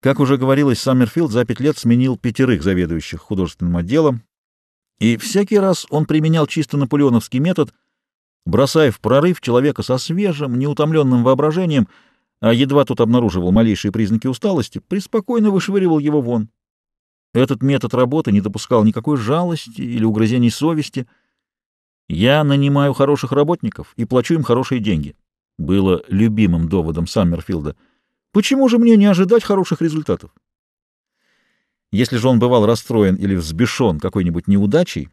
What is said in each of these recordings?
Как уже говорилось, Саммерфилд за пять лет сменил пятерых заведующих художественным отделом, и всякий раз он применял чисто наполеоновский метод, бросая в прорыв человека со свежим, неутомленным воображением, а едва тот обнаруживал малейшие признаки усталости, преспокойно вышвыривал его вон. Этот метод работы не допускал никакой жалости или угрызений совести. «Я нанимаю хороших работников и плачу им хорошие деньги», было любимым доводом Саммерфилда — Почему же мне не ожидать хороших результатов? Если же он бывал расстроен или взбешен какой-нибудь неудачей,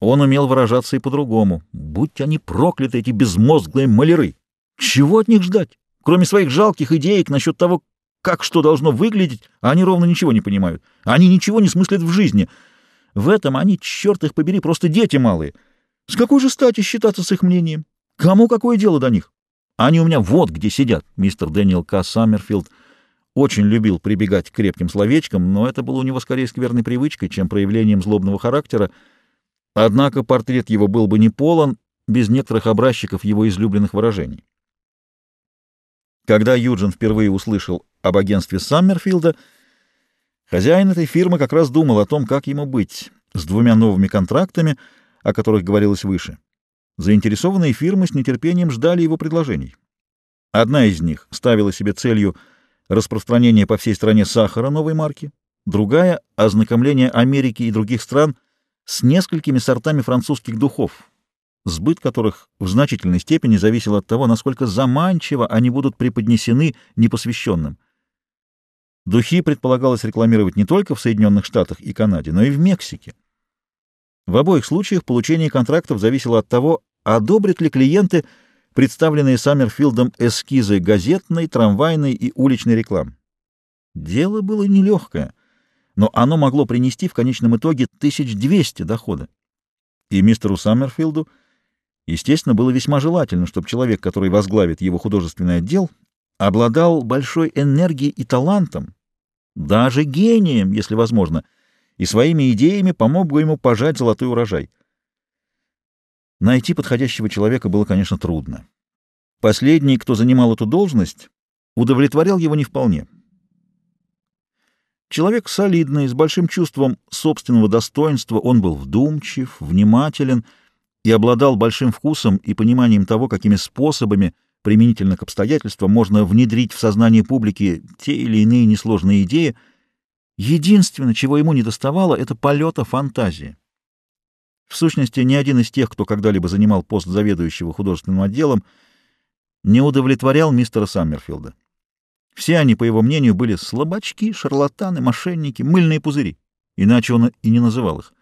он умел выражаться и по-другому. Будь они прокляты, эти безмозглые маляры! Чего от них ждать? Кроме своих жалких идеек насчет того, как что должно выглядеть, они ровно ничего не понимают. Они ничего не смыслят в жизни. В этом они, черт их побери, просто дети малые. С какой же стати считаться с их мнением? Кому какое дело до них? Они у меня вот где сидят. Мистер Дэниел К. Саммерфилд очень любил прибегать к крепким словечкам, но это было у него скорее скверной привычкой, чем проявлением злобного характера. Однако портрет его был бы не полон без некоторых образчиков его излюбленных выражений. Когда Юджин впервые услышал об агентстве Саммерфилда, хозяин этой фирмы как раз думал о том, как ему быть с двумя новыми контрактами, о которых говорилось выше. Заинтересованные фирмы с нетерпением ждали его предложений. Одна из них ставила себе целью распространение по всей стране сахара новой марки, другая — ознакомление Америки и других стран с несколькими сортами французских духов, сбыт которых в значительной степени зависел от того, насколько заманчиво они будут преподнесены непосвященным. Духи предполагалось рекламировать не только в Соединенных Штатах и Канаде, но и в Мексике. В обоих случаях получение контрактов зависело от того, одобрят ли клиенты представленные Саммерфилдом эскизы газетной, трамвайной и уличной рекламы. Дело было нелегкое, но оно могло принести в конечном итоге 1200 дохода. И мистеру Саммерфилду, естественно, было весьма желательно, чтобы человек, который возглавит его художественный отдел, обладал большой энергией и талантом, даже гением, если возможно, и своими идеями помог бы ему пожать золотой урожай. Найти подходящего человека было, конечно, трудно. Последний, кто занимал эту должность, удовлетворял его не вполне. Человек солидный, с большим чувством собственного достоинства, он был вдумчив, внимателен и обладал большим вкусом и пониманием того, какими способами применительно к обстоятельствам можно внедрить в сознание публики те или иные несложные идеи — Единственное, чего ему не доставало, это полета фантазии. В сущности, ни один из тех, кто когда-либо занимал пост заведующего художественным отделом, не удовлетворял мистера Саммерфилда. Все они, по его мнению, были слабачки, шарлатаны, мошенники, мыльные пузыри, иначе он и не называл их.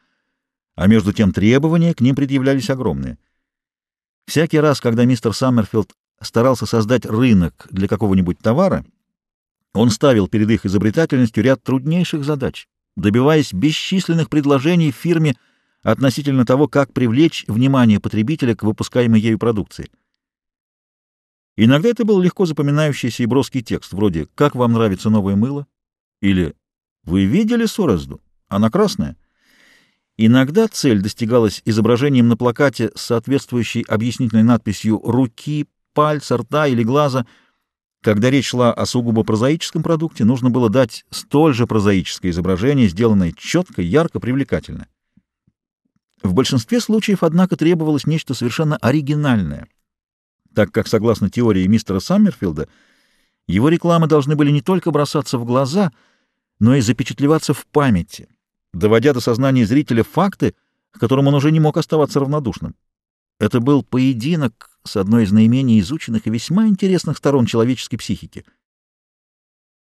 А между тем требования к ним предъявлялись огромные. Всякий раз, когда мистер Саммерфилд старался создать рынок для какого-нибудь товара, он ставил перед их изобретательностью ряд труднейших задач, добиваясь бесчисленных предложений в фирме относительно того, как привлечь внимание потребителя к выпускаемой ею продукции. Иногда это был легко запоминающийся и броский текст, вроде «Как вам нравится новое мыло?» или «Вы видели сорозду? Она красная?» Иногда цель достигалась изображением на плакате с соответствующей объяснительной надписью «руки», «пальца», «рта» или «глаза», когда речь шла о сугубо прозаическом продукте, нужно было дать столь же прозаическое изображение, сделанное четко, ярко, привлекательно. В большинстве случаев, однако, требовалось нечто совершенно оригинальное, так как, согласно теории мистера Саммерфилда, его рекламы должны были не только бросаться в глаза, но и запечатлеваться в памяти, доводя до сознания зрителя факты, к которым он уже не мог оставаться равнодушным. Это был поединок с одной из наименее изученных и весьма интересных сторон человеческой психики —